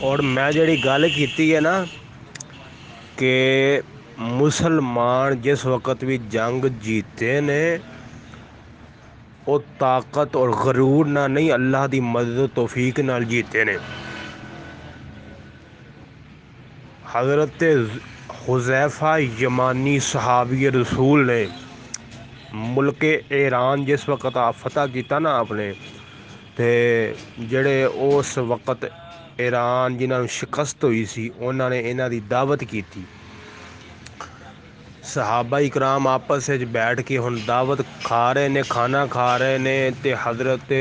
اور میں جڑی گل کیتی ہے نا کہ مسلمان جس وقت بھی جنگ جیتے نے وہ طاقت اور غرور نہ نہیں، اللہ دی مدد و توفیق نال جیتے نے۔ حضرت حذیفہ یمانی صحابی رسول نے ملک ایران جس وقت آپ فتح کیتا نا آپ نے، تے جڑے اس وقت ایران جنہوں شکست ہوئی سی انہوں نے انہوں دی دعوت کی تھی صحابہ اکرام آپس بیٹھ کے ہن دعوت کھا رہے نے، کھانا کھا رہے نے تے حضرت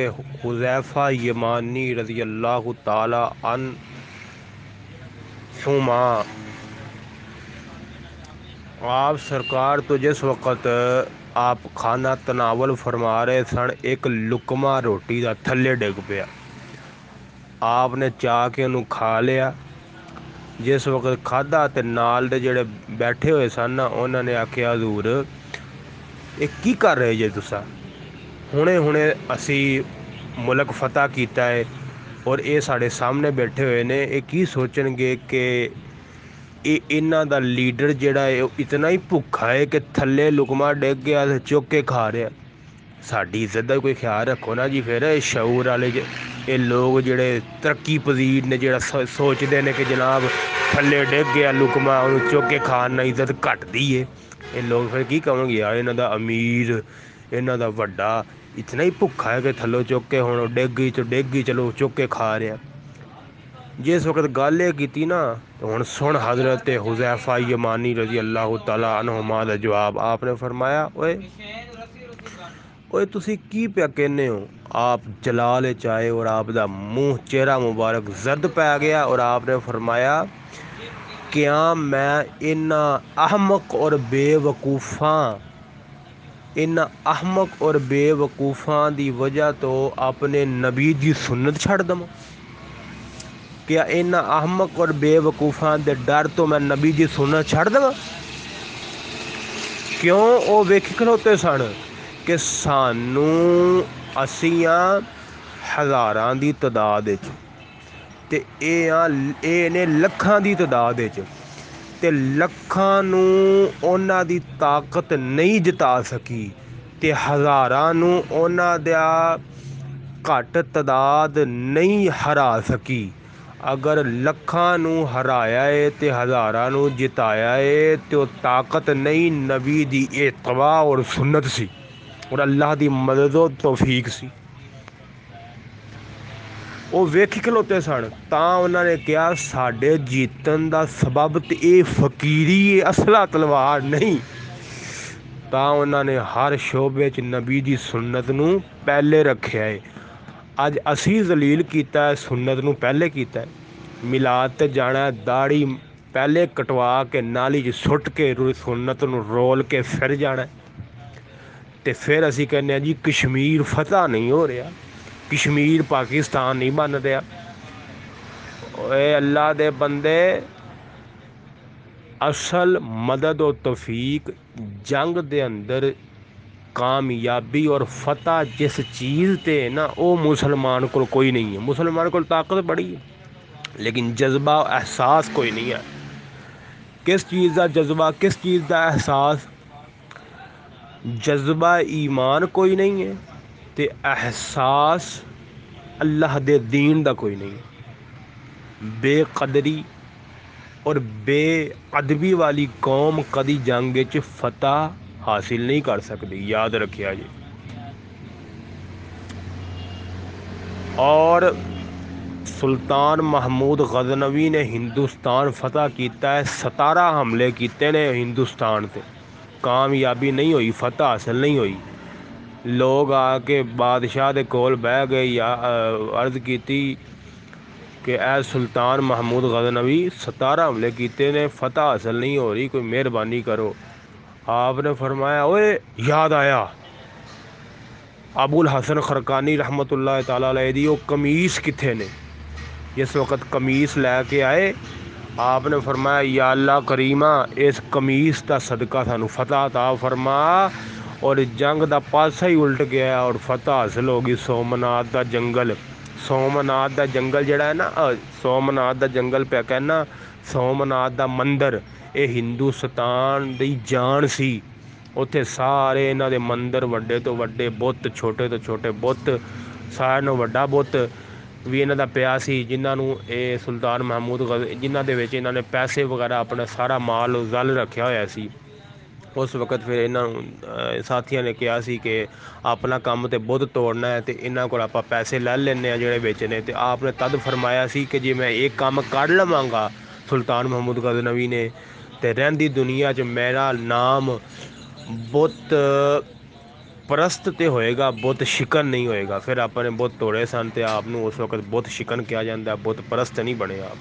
حذیفہ یمانی رضی اللہ تعالی عنہ ہما آپ سرکار تو جس وقت آپ کھانا تناول فرما رہے سن، ایک لکمہ روٹی دا تھلے ڈگ پیا۔ آپ نے چاہ کے انہوں کھا لیا۔ جس وقت کھدا تو جڑے بیٹھے ہوئے سن انہوں نے آخیا حضور یہ کی کر رہے جی تصا ہوں ہوں اسی ملک فتح کیتا ہے اور یہ سارے سامنے بیٹھے ہوئے نے یہ سوچن گے کہ یہاں دا لیڈر جہاں ہے اتنا ہی بھوکا ہے کہ تھلے لکما ڈگ گیا چک کے کھا رہا ਸਾਡੀ ਇੱਜ਼ਤ ਦਾ ਕੋਈ ਖਿਆਲ ਰੱਖੋ ਨਾ ਜੀ ਫਿਰ ਇਹ ਸ਼ੌਰ ਵਾਲੇ ਇਹ ਲੋਕ ਜਿਹੜੇ ਤਰੱਕੀ ਪਜ਼ੀਰ ਨੇ ਜਿਹੜਾ ਸੋਚਦੇ ਨੇ ਕਿ ਜਨਾਬ ਥੱਲੇ ਡਿੱਗ ਗਿਆ ਲੁਕਮਾ ਉਹਨੂੰ ਚੁੱਕ ਕੇ ਖਾਣ ਨਾਲ ਇੱਜ਼ਤ ਘਟਦੀ ਏ ਇਹ ਲੋਕ ਫਿਰ ਕੀ ਕਹਣਗੇ ਯਾਰ ਇਹਨਾਂ ਦਾ ਅਮੀਰ ਇਹਨਾਂ ਦਾ ਵੱਡਾ ਇਤਨਾ ਹੀ ਭੁੱਖਾ ਹੈ ਕਿ ਥੱਲੋਂ ਚੁੱਕ ਕੇ ਹੁਣ ਡਿੱਗ ਗਈ ਤੇ ਡਿੱਗ ਗਈ ਚਲੋ ਚੁੱਕ ਕੇ ਖਾ ਰਿਹਾ جس وقت گل یہ کی نا تو ہوں سن حضرت حذیفہ یمانی رضی اللہ تعالیٰ عنہما دا جواب آپ نے فرمایا اوے اوے تسی کی پیا کہنے ہو آپ جلال چاہے اور آپ دا منہ چہرہ مبارک زرد پہ گیا اور آپ نے فرمایا کیا میں ان احمق اور بے وقوفاں ان احمق اور بے وقوفاں دی وجہ تو اپنے نبی دی سنت چھڑ دوں کیا ان احمق اور بے وقوفاں دے ڈر تو میں نبی جی سننا چھڑ دوں کیوں وہ ویکھ کھلوتے سن کہ سانوں اِسی ہاں ہزار کی تعداد تو یہاں یہ لکھن کی تعداد لکھوں دی طاقت نہیں جتا سکی تے ہزاراں نو تو ہزاروں گٹ تعداد نہیں ہرا سکی اگر لکھاں نو ہرایا ہے تے ہزاراں نو جتایا ہے تو طاقت نہیں نبی دی یہ اور سنت سی اور اللہ دی مدد و توفیق سی۔ وہ ویک کھلوتے سن تو انہوں نے کیا سڈے جیتن دا سبب اے فقیری اے اصلا تلوار نہیں۔ تعلیم نے ہر شوبے نبی کی سنت نو نلے رکھا ہے۔ اج اصیں دلیل سنت نل جانا ہے، داڑھی پہلے کٹوا کے نالی چ سٹ کے سنت نو رول کے پھر جانا ہے۔ ਤੇ ਫਿਰ ਅਸੀਂ ਕਹਿੰਦੇ ਆ ਜੀ ਕਸ਼ਮੀਰ ਫਤਹ ਨਹੀਂ ਹੋ ਰਿਹਾ ਕਸ਼ਮੀਰ ਪਾਕਿਸਤਾਨ ਨਹੀਂ ਬਣ ਰਿਹਾ ਓਏ ਅੱਲਾ ਦੇ ਬੰਦੇ ਅਸਲ ਮਦਦ و توفیق ਜੰਗ ਦੇ ਅੰਦਰ کامیابی اور فتح جس چیز تے نا وہ مسلمان کو کوئی نہیں ہے مسلمان کو طاقت بڑی ہے لیکن جذبہ و احساس کوئی نہیں ہے کس چیز کا جذبہ کس چیز کا احساس جذبہ ایمان کوئی نہیں ہے تے احساس اللہ دے دین دا کوئی نہیں ہے۔ بے قدری اور بے ادبی والی قوم کدی جنگ فتح حاصل نہیں کر سکتی، یاد رکھیا جی اور سلطان محمود غزنوی نے ہندوستان فتح کیتا ہے، ستارہ حملے کیتے نے ہندوستان سے کامیابی نہیں ہوئی، فتح حاصل نہیں ہوئی۔ لوگ آ کے بادشاہ دے کول بہ گئے، یا عرض کیتی کہ اے سلطان محمود غزنوی، ستارہ حملے کیتے نے، فتح حاصل نہیں ہو رہی، کوئی مہربانی کرو۔ آپ نے فرمایا اوے یاد آیا۔ ابو الحسن خرکانی رحمت اللہ تعالیٰ علیہ دی، وہ کمیس کتھے نے؟ جس وقت کمیس لے کے آئے آپ نے فرمایا یا اللہ کریمہ اس کمیس دا صدقہ سانو فتح تا فرما اور جنگ دا پاسا ہی الٹ گیا اور فتح حاصل ہوگی سومنات دا جنگل ਸੋਮਨਾਥ ਦਾ ਜੰਗਲ ਜਿਹੜਾ ਹੈ ਨਾ ਸੋਮਨਾਥ ਦਾ ਜੰਗਲ ਪਿਆ ਕਹਿਣਾ ਸੋਮਨਾਥ ਦਾ ਮੰਦਿਰ ਇਹ ਹਿੰਦੁਸਤਾਨ ਦੀ ਜਾਨ ਸੀ ਉੱਥੇ ਸਾਰੇ ਇਹਨਾਂ ਦੇ ਮੰਦਿਰ ਵੱਡੇ ਤੋਂ ਵੱਡੇ ਬੁੱਤ ਛੋਟੇ ਤੋਂ ਛੋਟੇ ਬੁੱਤ ਸਾਰਿਆਂ ਨੂੰ ਵੱਡਾ ਬੁੱਤ بھی یہاں کا پیا جانو سلطان محمود غز جیسے وغیرہ اپنا سارا مال زل رکھا ہوا سی اس وقت پھر انہوں ساتیاں نے کیا اپنا کام تو بت توڑنا ہے تو یہاں کو پیسے لے لینا جڑے بچنے آپ نے تد فرمایا کہ جی میں یہ کام کر لوگا سلطان محمود غز نوی نے تو رہدی دنیا چار نام بت پرست تے ہوئے گا بہت شکن نہیں ہوئے گا پھر آپ نے بہت توڑے سن تو آپ کو اس وقت بہت شکن کیا جاتا بہت پرست نہیں بنے آپ